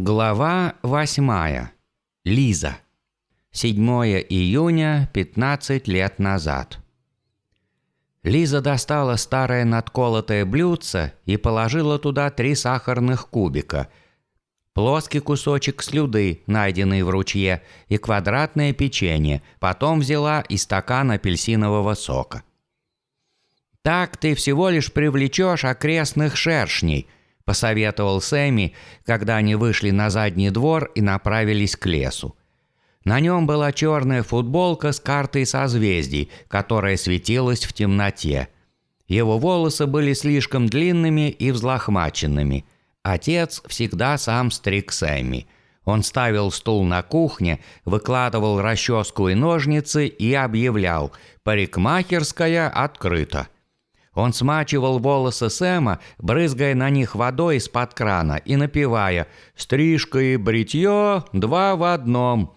Глава 8. Лиза. 7 июня 15 лет назад. Лиза достала старое надколотое блюдце и положила туда три сахарных кубика, плоский кусочек слюды, найденный в ручье, и квадратное печенье, потом взяла и стакан апельсинового сока. «Так ты всего лишь привлечешь окрестных шершней», – посоветовал Сэмми, когда они вышли на задний двор и направились к лесу. На нем была черная футболка с картой созвездий, которая светилась в темноте. Его волосы были слишком длинными и взлохмаченными. Отец всегда сам стриг Сэмми. Он ставил стул на кухне, выкладывал расческу и ножницы и объявлял «Парикмахерская открыта». Он смачивал волосы Сэма, брызгая на них водой из-под крана и напевая «Стрижка и бритье – два в одном».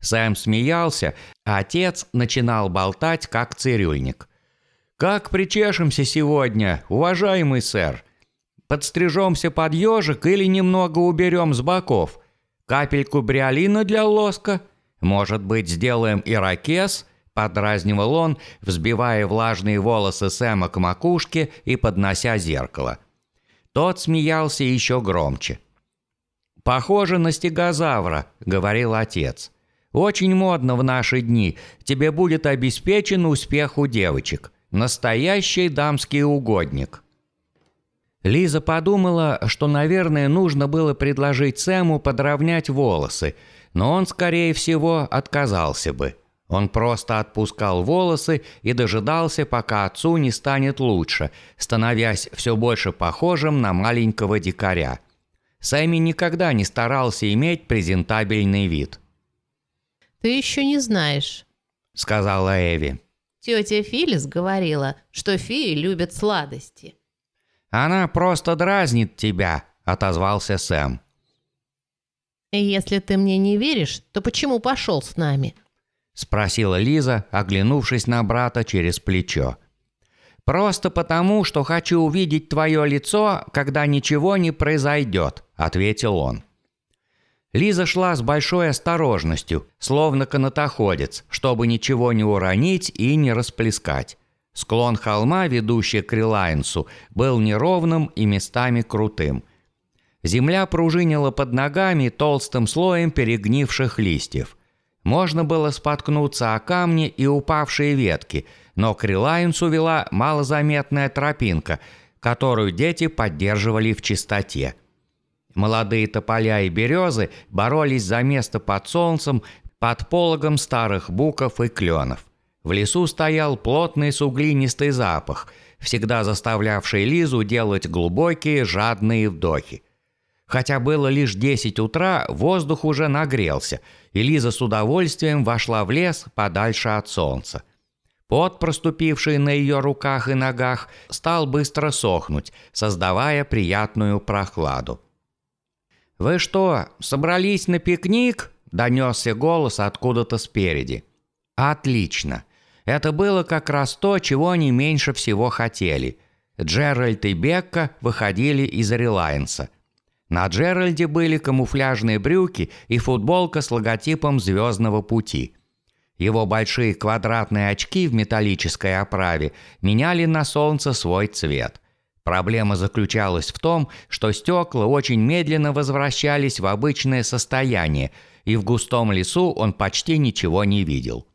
Сэм смеялся, а отец начинал болтать, как цирюльник. «Как причешемся сегодня, уважаемый сэр? Подстрижемся под ежик или немного уберем с боков? Капельку бриолина для лоска? Может быть, сделаем ирокез?» Подразнивал он, взбивая влажные волосы Сэма к макушке и поднося зеркало. Тот смеялся еще громче. «Похоже на стегозавра», — говорил отец. Очень модно в наши дни. Тебе будет обеспечен успех у девочек. Настоящий дамский угодник». Лиза подумала, что, наверное, нужно было предложить Сэму подровнять волосы, но он, скорее всего, отказался бы. Он просто отпускал волосы и дожидался, пока отцу не станет лучше, становясь все больше похожим на маленького дикаря. Сэмми никогда не старался иметь презентабельный вид – «Ты еще не знаешь», — сказала Эви. «Тетя Филис говорила, что феи любят сладости». «Она просто дразнит тебя», — отозвался Сэм. «Если ты мне не веришь, то почему пошел с нами?» — спросила Лиза, оглянувшись на брата через плечо. «Просто потому, что хочу увидеть твое лицо, когда ничего не произойдет», — ответил он. Лиза шла с большой осторожностью, словно канатоходец, чтобы ничего не уронить и не расплескать. Склон холма, ведущий к Релайнсу, был неровным и местами крутым. Земля пружинила под ногами толстым слоем перегнивших листьев. Можно было споткнуться о камни и упавшие ветки, но к Релайнсу вела малозаметная тропинка, которую дети поддерживали в чистоте. Молодые тополя и березы боролись за место под солнцем, под пологом старых буков и кленов. В лесу стоял плотный суглинистый запах, всегда заставлявший Лизу делать глубокие жадные вдохи. Хотя было лишь 10 утра, воздух уже нагрелся, и Лиза с удовольствием вошла в лес подальше от солнца. Пот, проступивший на ее руках и ногах, стал быстро сохнуть, создавая приятную прохладу. «Вы что, собрались на пикник?» – донесся голос откуда-то спереди. «Отлично. Это было как раз то, чего они меньше всего хотели. Джеральд и Бекка выходили из Релайнса. На Джеральде были камуфляжные брюки и футболка с логотипом «Звездного пути». Его большие квадратные очки в металлической оправе меняли на солнце свой цвет – Проблема заключалась в том, что стекла очень медленно возвращались в обычное состояние, и в густом лесу он почти ничего не видел.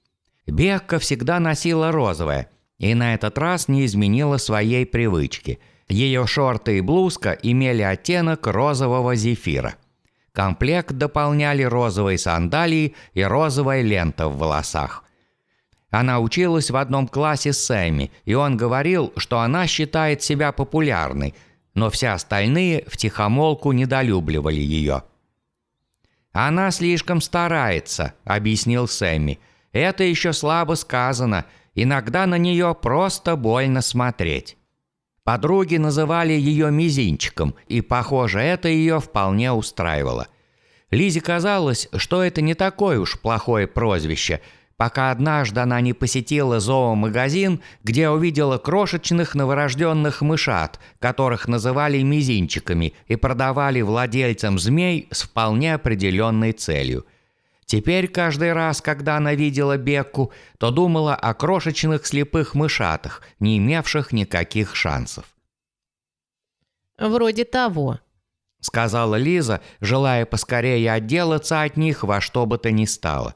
Бекка всегда носила розовое, и на этот раз не изменила своей привычки. Ее шорты и блузка имели оттенок розового зефира. Комплект дополняли розовые сандалии и розовая лента в волосах – она училась в одном классе с Сэмми, и он говорил, что она считает себя популярной, но все остальные втихомолку недолюбливали ее. «Она слишком старается», — объяснил Сэмми. «Это еще слабо сказано. Иногда на нее просто больно смотреть». Подруги называли ее мизинчиком, и, похоже, это ее вполне устраивало. Лизе казалось, что это не такое уж плохое прозвище — пока однажды она не посетила зоомагазин, где увидела крошечных новорожденных мышат, которых называли мизинчиками и продавали владельцам змей с вполне определенной целью. Теперь каждый раз, когда она видела Бекку, то думала о крошечных слепых мышатах, не имевших никаких шансов. «Вроде того», — сказала Лиза, желая поскорее отделаться от них во что бы то ни стало.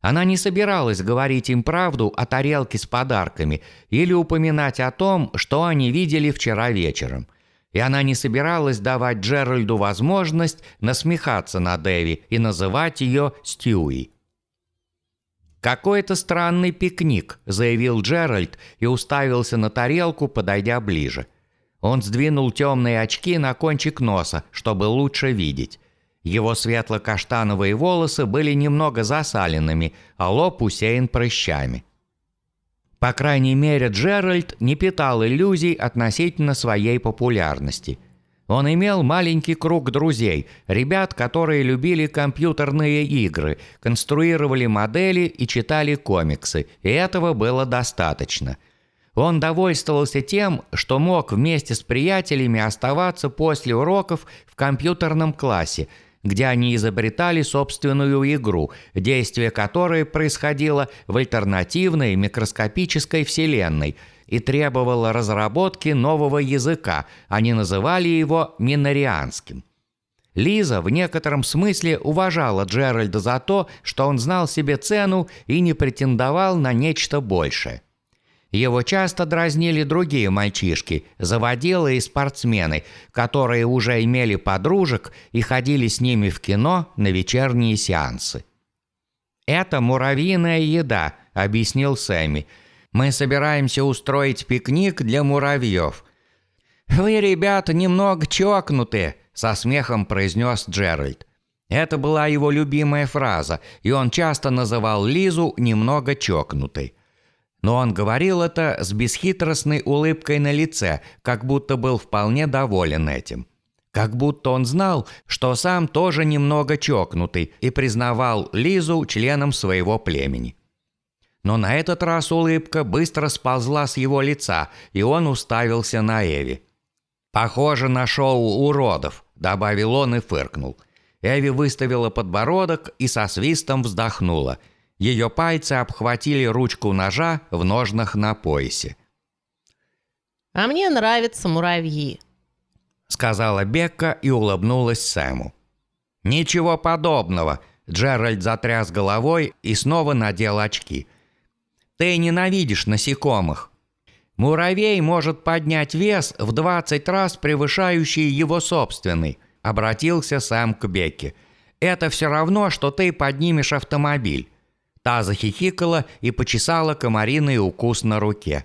Она не собиралась говорить им правду о тарелке с подарками или упоминать о том, что они видели вчера вечером. И она не собиралась давать Джеральду возможность насмехаться над Эви и называть ее Стьюи. «Какой-то странный пикник», – заявил Джеральд и уставился на тарелку, подойдя ближе. Он сдвинул темные очки на кончик носа, чтобы лучше видеть. Его светло-каштановые волосы были немного засаленными, а лоб усеян прыщами. По крайней мере, Джеральд не питал иллюзий относительно своей популярности. Он имел маленький круг друзей, ребят, которые любили компьютерные игры, конструировали модели и читали комиксы, и этого было достаточно – он довольствовался тем, что мог вместе с приятелями оставаться после уроков в компьютерном классе, где они изобретали собственную игру, действие которой происходило в альтернативной микроскопической вселенной и требовало разработки нового языка, они называли его минорианским. Лиза в некотором смысле уважала Джеральда за то, что он знал себе цену и не претендовал на нечто большее. Его часто дразнили другие мальчишки, заводилы и спортсмены, которые уже имели подружек и ходили с ними в кино на вечерние сеансы. «Это муравьиная еда», – объяснил Сэмми. «Мы собираемся устроить пикник для муравьев». «Вы, ребята, немного чокнутые», – со смехом произнес Джеральд. Это была его любимая фраза, и он часто называл Лизу немного чокнутой. Но он говорил это с бесхитростной улыбкой на лице, как будто был вполне доволен этим. Как будто он знал, что сам тоже немного чокнутый и признавал Лизу членом своего племени. Но на этот раз улыбка быстро сползла с его лица, и он уставился на Эви. «Похоже на шоу уродов», – добавил он и фыркнул. Эви выставила подбородок и со свистом вздохнула – ее пальцы обхватили ручку ножа в ножнах на поясе. «А мне нравятся муравьи», — сказала Бекка и улыбнулась Сэму. «Ничего подобного», — Джеральд затряс головой и снова надел очки. «Ты ненавидишь насекомых. Муравей может поднять вес в 20 раз превышающий его собственный», — обратился Сэм к Бекке. «Это все равно, что ты поднимешь автомобиль. Та захихикала и почесала комариный укус на руке.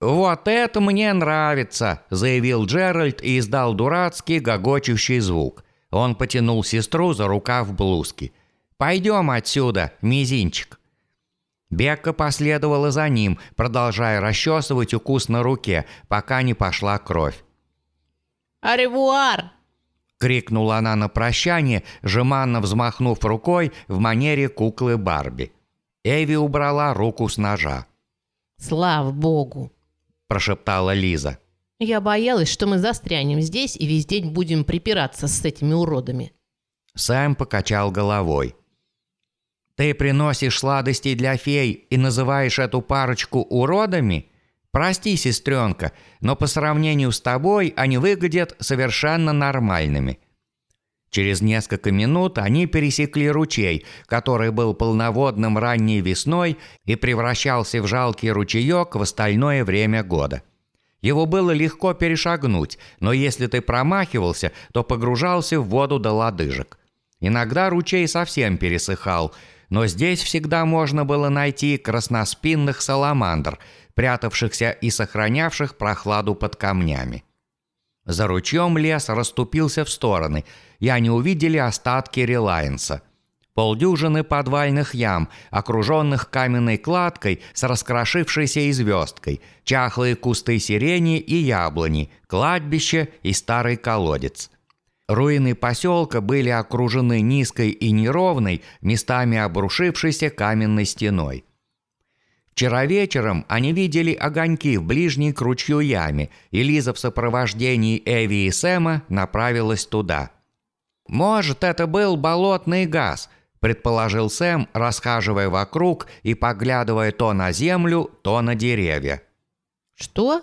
«Вот это мне нравится!» – заявил Джеральд и издал дурацкий гогочущий звук. Он потянул сестру за рукав блузки. «Пойдем отсюда, мизинчик!» Бекка последовала за ним, продолжая расчесывать укус на руке, пока не пошла кровь. «Аревуар!» – крикнула она на прощание, жеманно взмахнув рукой в манере куклы Барби. Эви убрала руку с ножа. «Слава богу!» – прошептала Лиза. «Я боялась, что мы застрянем здесь и весь день будем припираться с этими уродами». Сэм покачал головой. «Ты приносишь сладости для фей и называешь эту парочку уродами?» Прости, сестренка, но по сравнению с тобой они выглядят совершенно нормальными. Через несколько минут они пересекли ручей, который был полноводным ранней весной и превращался в жалкий ручеек в остальное время года. Его было легко перешагнуть, но если ты промахивался, то погружался в воду до лодыжек. Иногда ручей совсем пересыхал, но здесь всегда можно было найти красноспинных саламандр – прятавшихся и сохранявших прохладу под камнями. За ручьем лес расступился в стороны, и они увидели остатки релайнса. Полдюжины подвальных ям, окруженных каменной кладкой с раскрошившейся звездкой, чахлые кусты сирени и яблони, кладбище и старый колодец. Руины поселка были окружены низкой и неровной, местами обрушившейся каменной стеной. Вчера вечером они видели огоньки в ближней к ручью яме, и Лиза в сопровождении Эви и Сэма направилась туда. «Может, это был болотный газ», – предположил Сэм, расхаживая вокруг и поглядывая то на землю, то на деревья. «Что?»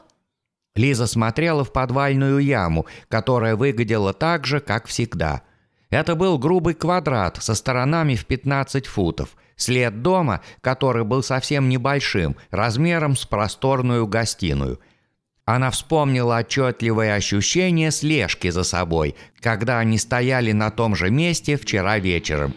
Лиза смотрела в подвальную яму, которая выглядела так же, как всегда. Это был грубый квадрат со сторонами в 15 футов – След дома, который был совсем небольшим, размером с просторную гостиную. Она вспомнила отчетливое ощущение слежки за собой, когда они стояли на том же месте вчера вечером.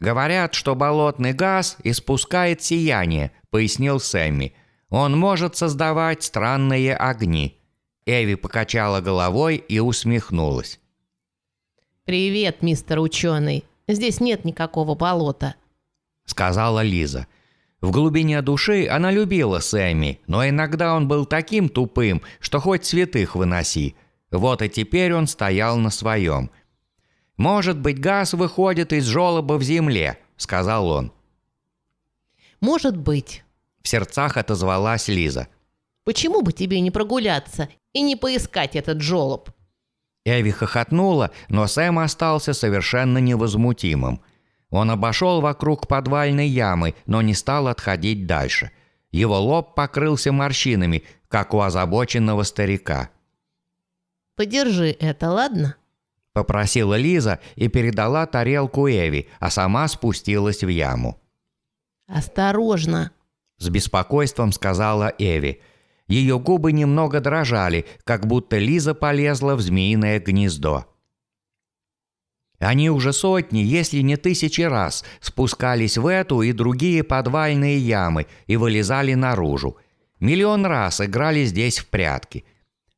«Говорят, что болотный газ испускает сияние», – пояснил Сэмми. «Он может создавать странные огни». Эви покачала головой и усмехнулась. «Привет, мистер ученый. Здесь нет никакого болота. – сказала Лиза. В глубине души она любила Сэмми, но иногда он был таким тупым, что хоть святых выноси. Вот и теперь он стоял на своем. «Может быть, газ выходит из желоба в земле», – сказал он. «Может быть», – в сердцах отозвалась Лиза. «Почему бы тебе не прогуляться и не поискать этот желоб?» Эви хохотнула, но Сэм остался совершенно невозмутимым – он обошел вокруг подвальной ямы, но не стал отходить дальше. Его лоб покрылся морщинами, как у озабоченного старика. «Подержи это, ладно?» Попросила Лиза и передала тарелку Эви, а сама спустилась в яму. «Осторожно!» С беспокойством сказала Эви. Ее губы немного дрожали, как будто Лиза полезла в змеиное гнездо. Они уже сотни, если не тысячи раз спускались в эту и другие подвальные ямы и вылезали наружу. Миллион раз играли здесь в прятки.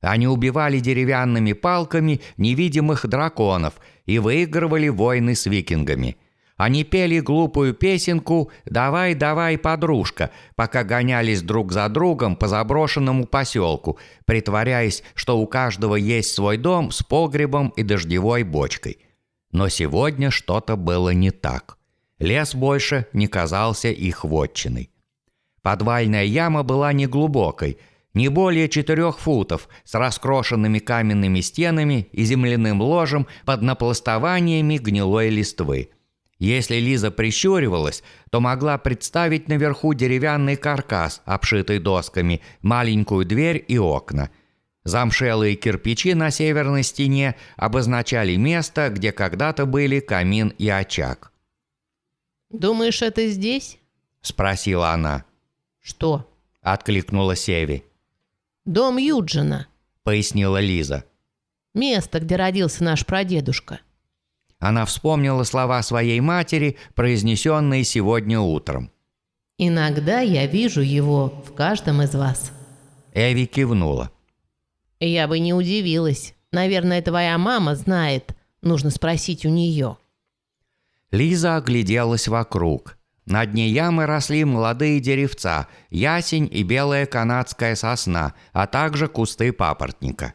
Они убивали деревянными палками невидимых драконов и выигрывали войны с викингами. Они пели глупую песенку «Давай, давай, подружка», пока гонялись друг за другом по заброшенному поселку, притворяясь, что у каждого есть свой дом с погребом и дождевой бочкой. Но сегодня что-то было не так. Лес больше не казался их вотчиной. Подвальная яма была неглубокой, не более четырех футов, с раскрошенными каменными стенами и земляным ложем под напластованиями гнилой листвы. Если Лиза прищуривалась, то могла представить наверху деревянный каркас, обшитый досками, маленькую дверь и окна – Замшелые кирпичи на северной стене обозначали место, где когда-то были камин и очаг. «Думаешь, это здесь?» – спросила она. «Что?» – откликнула Севи. «Дом Юджина», – пояснила Лиза. «Место, где родился наш прадедушка». Она вспомнила слова своей матери, произнесенные сегодня утром. «Иногда я вижу его в каждом из вас». Эви кивнула. «Я бы не удивилась. Наверное, твоя мама знает. Нужно спросить у нее». Лиза огляделась вокруг. На дне ямы росли молодые деревца, ясень и белая канадская сосна, а также кусты папоротника.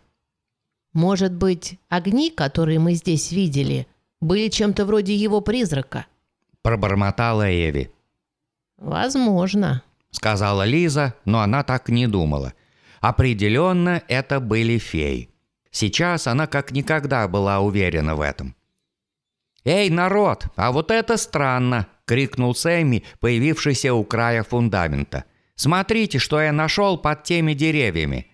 «Может быть, огни, которые мы здесь видели, были чем-то вроде его призрака?» Пробормотала Эви. «Возможно», — сказала Лиза, но она так не думала. Определенно, это были феи. Сейчас она как никогда была уверена в этом. «Эй, народ, а вот это странно!» – крикнул Сэмми, появившийся у края фундамента. «Смотрите, что я нашел под теми деревьями!»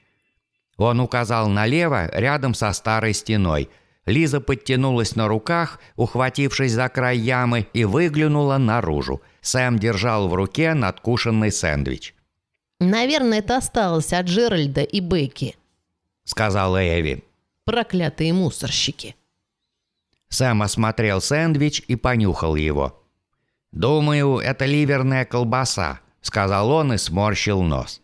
Он указал налево, рядом со старой стеной. Лиза подтянулась на руках, ухватившись за край ямы, и выглянула наружу. Сэм держал в руке надкушенный сэндвич. «Наверное, это осталось от Джеральда и Бекки», — сказала Эви. «Проклятые мусорщики». Сэм осмотрел сэндвич и понюхал его. «Думаю, это ливерная колбаса», — сказал он и сморщил нос.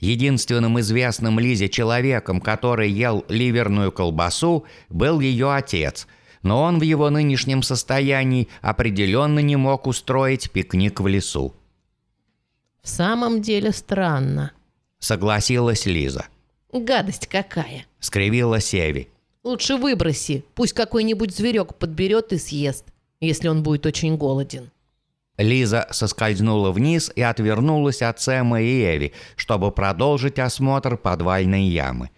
Единственным известным Лизе человеком, который ел ливерную колбасу, был ее отец, но он в его нынешнем состоянии определенно не мог устроить пикник в лесу. «В самом деле странно», — согласилась Лиза. «Гадость какая!» — скривила Севи. Лучше выброси, пусть какой-нибудь зверек подберет и съест, если он будет очень голоден. Лиза соскользнула вниз и отвернулась от Сэма и Эви, чтобы продолжить осмотр подвальной ямы.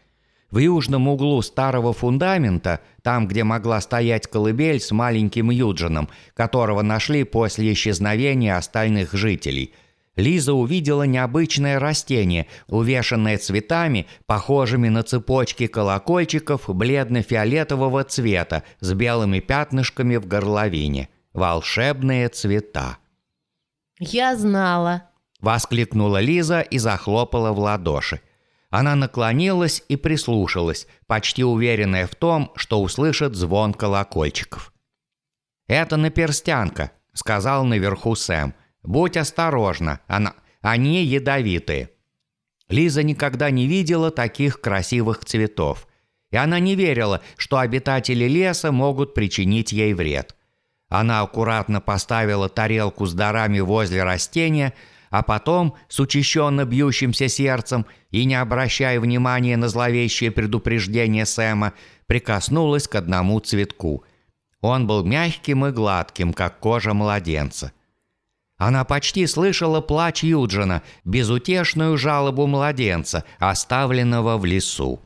В южном углу старого фундамента, там, где могла стоять колыбель с маленьким Юджином, которого нашли после исчезновения остальных жителей, Лиза увидела необычное растение, увешанное цветами, похожими на цепочки колокольчиков бледно-фиолетового цвета с белыми пятнышками в горловине. Волшебные цвета. «Я знала», – воскликнула Лиза и захлопала в ладоши. Она наклонилась и прислушалась, почти уверенная в том, что услышит звон колокольчиков. «Это наперстянка», – сказал наверху Сэм. «Будь осторожна, она... они ядовитые». Лиза никогда не видела таких красивых цветов, и она не верила, что обитатели леса могут причинить ей вред. Она аккуратно поставила тарелку с дарами возле растения, а потом, с учащенно бьющимся сердцем и не обращая внимания на зловещее предупреждение Сэма, прикоснулась к одному цветку. Он был мягким и гладким, как кожа младенца. Она почти слышала плач Юджина, безутешную жалобу младенца, оставленного в лесу.